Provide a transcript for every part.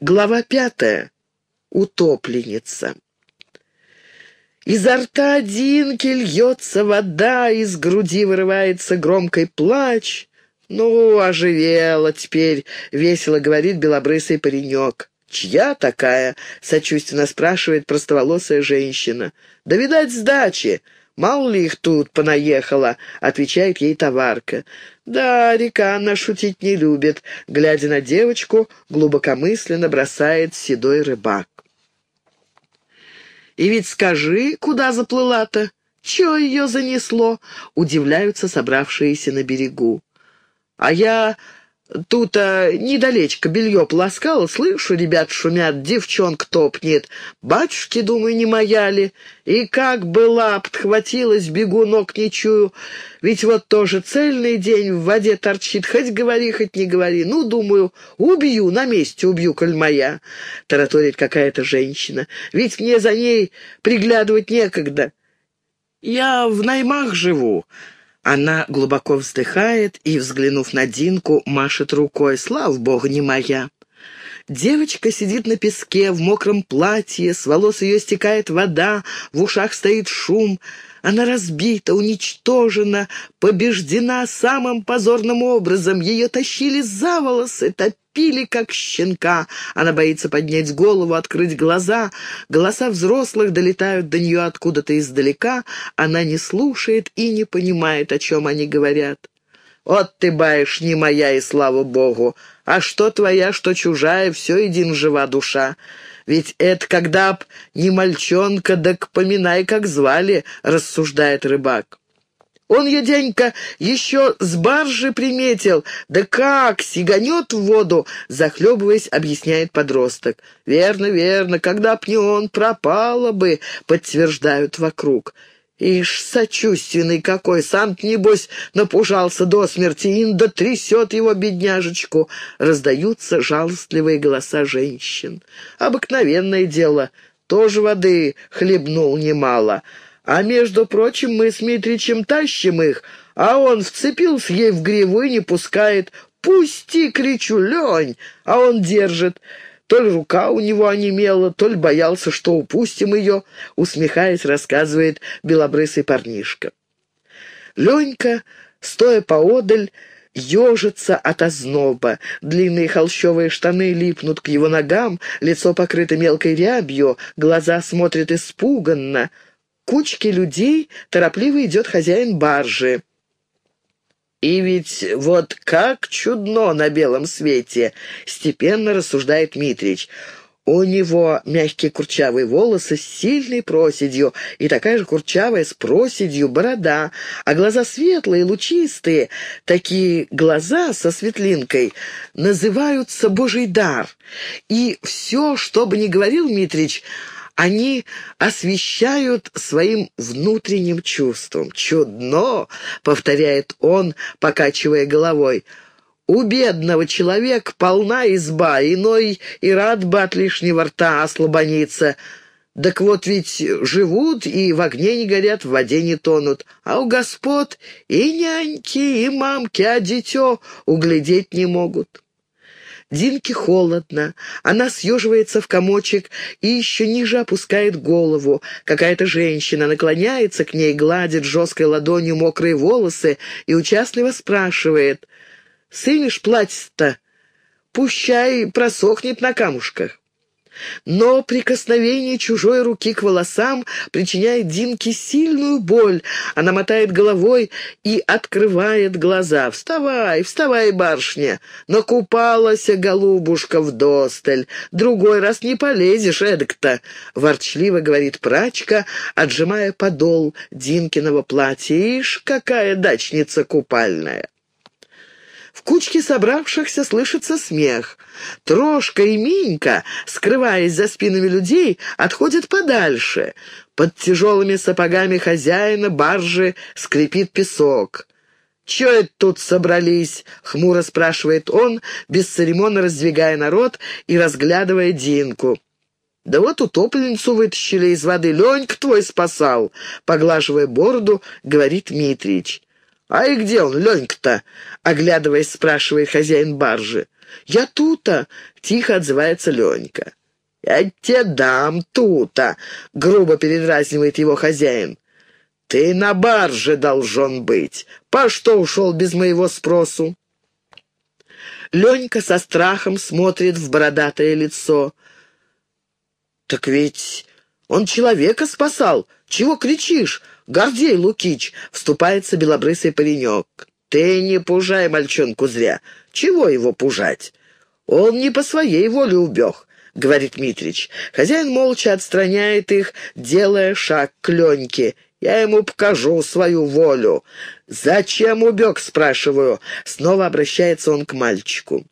Глава пятая. Утопленница. Изо рта Динки льется вода, из груди вырывается громкий плач. «Ну, оживела теперь», — весело говорит белобрысый паренек. «Чья такая?» — сочувственно спрашивает простоволосая женщина. «Да, видать, сдачи. Мало ли их тут понаехало», — отвечает ей товарка. «Да, река она шутить не любит», — глядя на девочку, глубокомысленно бросает седой рыбак. «И ведь скажи, куда заплыла-то? Чего ее занесло?» — удивляются собравшиеся на берегу. «А я Тут а, недалечко белье полоскала, слышу, ребят шумят, девчонка топнет. Батюшки, думаю, не моя ли? И как была, подхватилась, бегу, ног не чую. Ведь вот тоже цельный день в воде торчит, хоть говори, хоть не говори. Ну, думаю, убью, на месте убью, коль моя. Тараторит какая-то женщина. Ведь мне за ней приглядывать некогда. Я в наймах живу. Она глубоко вздыхает и, взглянув на Динку, машет рукой. «Слава богу, не моя!» Девочка сидит на песке в мокром платье, с волос ее стекает вода, в ушах стоит шум. Она разбита, уничтожена, побеждена самым позорным образом. Ее тащили за волосы, топили, как щенка. Она боится поднять голову, открыть глаза. Голоса взрослых долетают до нее откуда-то издалека. Она не слушает и не понимает, о чем они говорят. «Вот ты, баешь, не моя, и слава богу! А что твоя, что чужая, все един жива душа!» Ведь это когда б не мальчонка, так поминай, как звали, рассуждает рыбак. Он ее, дяденька, еще с баржи приметил. Да как, сиганет в воду, захлебываясь, объясняет подросток. Верно, верно, когда б не он, пропала бы, подтверждают вокруг. Ишь, сочувственный какой, сам-то, небось, напужался до смерти, инда трясет его бедняжечку. Раздаются жалостливые голоса женщин. Обыкновенное дело, тоже воды хлебнул немало. А между прочим, мы с Митричем тащим их, а он вцепился ей в гриву и не пускает. «Пусти!» — кричу, «Лень!» А он держит. То ли рука у него онемела, то ли боялся, что упустим ее, усмехаясь, рассказывает белобрысый парнишка. Ленька, стоя поодаль, ежится от озноба. Длинные холщовые штаны липнут к его ногам, лицо покрыто мелкой рябью, глаза смотрят испуганно. Кучки людей торопливо идет хозяин баржи. И ведь вот как чудно на белом свете, степенно рассуждает Митрич. У него мягкие курчавые волосы с сильной проседью и такая же курчавая с проседью борода, а глаза светлые, лучистые. Такие глаза со светлинкой называются «божий дар». И все, что бы ни говорил Митрич, они освещают своим внутренним чувством. «Чудно!» — повторяет он, покачивая головой. «У бедного человека полна изба, иной и рад бы от лишнего рта ослабониться». Так вот ведь живут и в огне не горят, в воде не тонут. А у господ и няньки, и мамки, а дитё углядеть не могут. Динке холодно. Она съеживается в комочек и еще ниже опускает голову. Какая-то женщина наклоняется к ней, гладит жесткой ладонью мокрые волосы и участливо спрашивает. «Сымешь платье-то? Пущай просохнет на камушках». Но прикосновение чужой руки к волосам причиняет Динке сильную боль. Она мотает головой и открывает глаза. «Вставай, вставай, барышня! Накупалась голубушка в досталь. Другой раз не полезешь, эдак-то!» — ворчливо говорит прачка, отжимая подол Динкиного платья. «Ишь, какая дачница купальная!» В кучке собравшихся слышится смех. Трошка и Минька, скрываясь за спинами людей, отходят подальше. Под тяжелыми сапогами хозяина баржи скрипит песок. «Чё это тут собрались?» — хмуро спрашивает он, бесцеремонно раздвигая народ и разглядывая Динку. «Да вот утопленницу вытащили из воды, Ленька твой спасал!» — поглаживая бороду, говорит Митрич. «А и где он, Ленька-то?» — оглядываясь, спрашивает хозяин баржи. «Я тута!» — тихо отзывается Ленька. «Я тебе дам тута!» — грубо передразнивает его хозяин. «Ты на барже должен быть. По что ушел без моего спросу?» Ленька со страхом смотрит в бородатое лицо. «Так ведь он человека спасал. Чего кричишь? Гордей Лукич!» — вступается белобрысый паренек. «Ты не пужай мальчонку зря. Чего его пужать? Он не по своей воле убег. — говорит Митрич. Хозяин молча отстраняет их, делая шаг к Леньке. «Я ему покажу свою волю». «Зачем убег?» — спрашиваю. Снова обращается он к мальчику.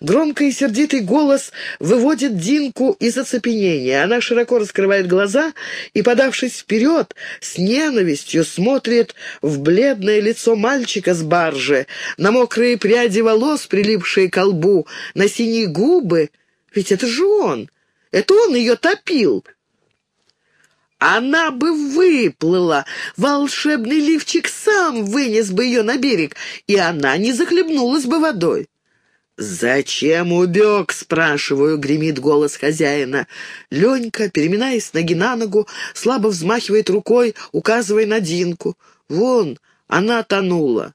Громкий и сердитый голос выводит Динку из оцепенения. Она широко раскрывает глаза и, подавшись вперед, с ненавистью смотрит в бледное лицо мальчика с баржи, на мокрые пряди волос, прилипшие к лбу, на синие губы. Ведь это же он! Это он ее топил! Она бы выплыла, волшебный лифчик сам вынес бы ее на берег, и она не захлебнулась бы водой. «Зачем убег?» — спрашиваю, — гремит голос хозяина. Ленька, переминаясь ноги на ногу, слабо взмахивает рукой, указывая на Динку. «Вон, она тонула».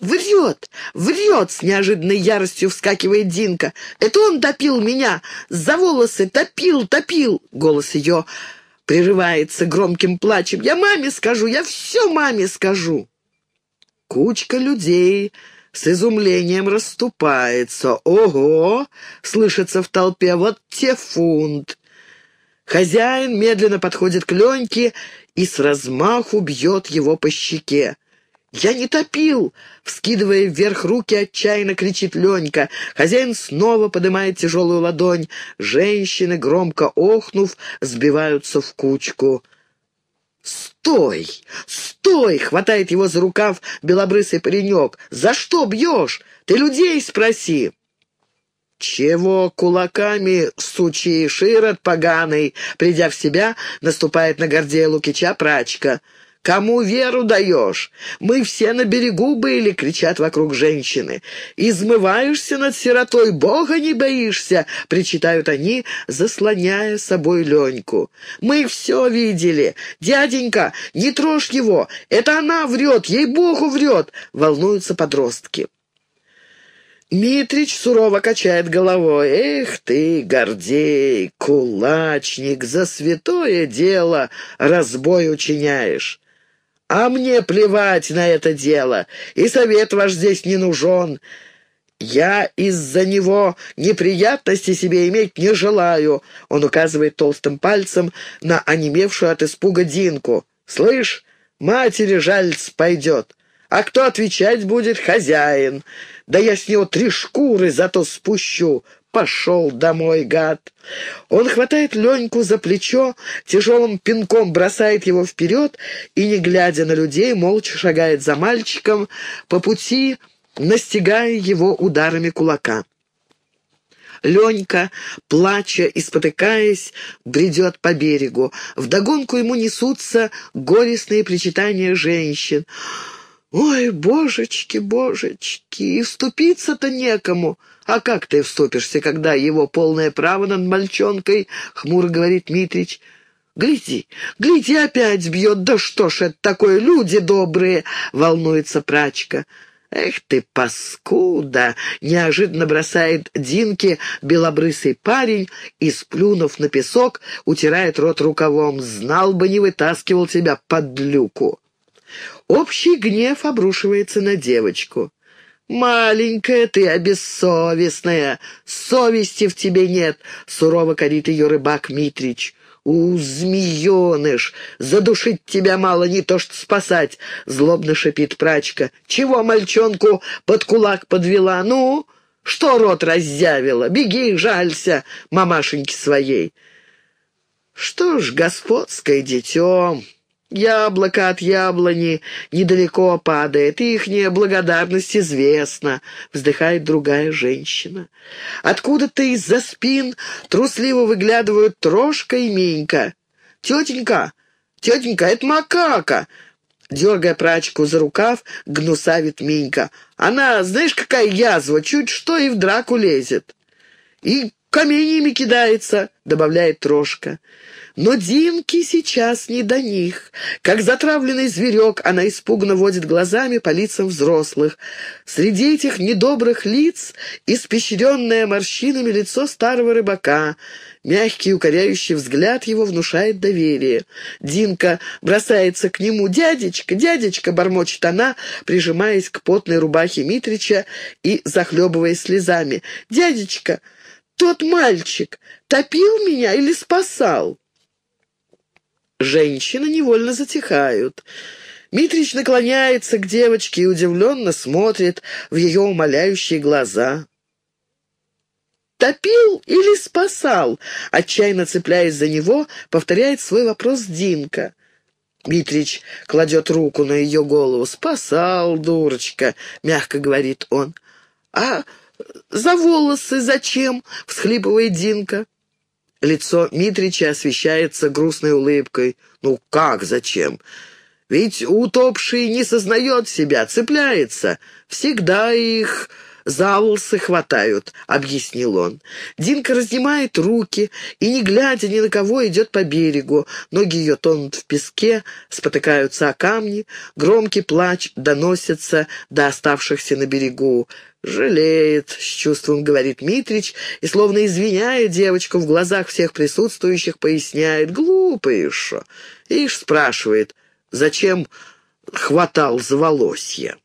«Врет! Врет!» — с неожиданной яростью вскакивает Динка. «Это он топил меня! За волосы топил, топил!» Голос ее прерывается громким плачем. «Я маме скажу! Я все маме скажу!» Кучка людей с изумлением расступается. «Ого!» — слышится в толпе. «Вот те фунт!» Хозяин медленно подходит к Леньке и с размаху бьет его по щеке. «Я не топил!» — вскидывая вверх руки, отчаянно кричит Ленька. Хозяин снова поднимает тяжелую ладонь. Женщины, громко охнув, сбиваются в кучку. «Стой! Стой!» — хватает его за рукав белобрысый паренек. «За что бьешь? Ты людей спроси!» «Чего кулаками, сучий широт поганый?» Придя в себя, наступает на Гордея Лукича прачка. «Кому веру даешь? Мы все на берегу были!» — кричат вокруг женщины. «Измываешься над сиротой, Бога не боишься!» — причитают они, заслоняя собой Леньку. «Мы все видели! Дяденька, не трожь его! Это она врет! Ей-богу врет!» — волнуются подростки. Митрич сурово качает головой. «Эх ты, Гордей, кулачник, за святое дело разбой учиняешь!» А мне плевать на это дело, и совет ваш здесь не нужен. Я из-за него неприятности себе иметь не желаю. Он указывает толстым пальцем на онемевшую от испуга Динку. Слышь, матери жальц пойдет. А кто отвечать будет? Хозяин. Да я с него три шкуры зато спущу. Пошел домой, гад. Он хватает Леньку за плечо, тяжелым пинком бросает его вперед и, не глядя на людей, молча шагает за мальчиком, по пути настигая его ударами кулака. Ленька, плача и спотыкаясь, бредет по берегу. Вдогонку ему несутся горестные причитания женщин. «Ой, божечки, божечки, и вступиться-то некому!» «А как ты вступишься, когда его полное право над мальчонкой?» — хмуро говорит Митрич. «Гляди, гляди, опять бьет! Да что ж это такое, люди добрые!» — волнуется прачка. «Эх ты, паскуда!» — неожиданно бросает Динке белобрысый парень и, сплюнув на песок, утирает рот рукавом. «Знал бы, не вытаскивал тебя под люку!» Общий гнев обрушивается на девочку. «Маленькая ты, а бессовестная! Совести в тебе нет!» — сурово корит ее рыбак Митрич. «У, змееныш! Задушить тебя мало, не то что спасать!» — злобно шипит прачка. «Чего мальчонку под кулак подвела? Ну, что рот раззявила? Беги, жалься мамашеньке своей!» «Что ж, господское дитё!» Яблоко от яблони недалеко падает, ихняя благодарность известна, вздыхает другая женщина. Откуда-то из-за спин трусливо выглядывают Трошка и Минька. «Тетенька, тетенька, это макака!» Дергая прачку за рукав, гнусавит Минька. Она, знаешь, какая язва, чуть что и в драку лезет. И каменьями кидается, добавляет Трошка. Но Динке сейчас не до них. Как затравленный зверек, она испуганно водит глазами по лицам взрослых. Среди этих недобрых лиц испещренное морщинами лицо старого рыбака. Мягкий укоряющий взгляд его внушает доверие. Динка бросается к нему. «Дядечка, дядечка!» — бормочет она, прижимаясь к потной рубахе Митрича и захлебываясь слезами. «Дядечка, тот мальчик топил меня или спасал?» Женщины невольно затихают. Митрич наклоняется к девочке и удивленно смотрит в ее умоляющие глаза. «Топил или спасал?» Отчаянно цепляясь за него, повторяет свой вопрос Динка. Митрич кладет руку на ее голову. «Спасал, дурочка», — мягко говорит он. «А за волосы зачем?» — всхлипывает Динка. Лицо Митрича освещается грустной улыбкой. «Ну как, зачем? Ведь утопший не сознает себя, цепляется. Всегда их за волосы хватают», — объяснил он. Динка разнимает руки и, не глядя ни на кого, идет по берегу. Ноги ее тонут в песке, спотыкаются о камни. Громкий плач доносится до оставшихся на берегу. «Жалеет», — с чувством говорит Митрич, и, словно извиняя девочку в глазах всех присутствующих, поясняет, «Глупо еще». Ишь спрашивает, зачем хватал за волосья.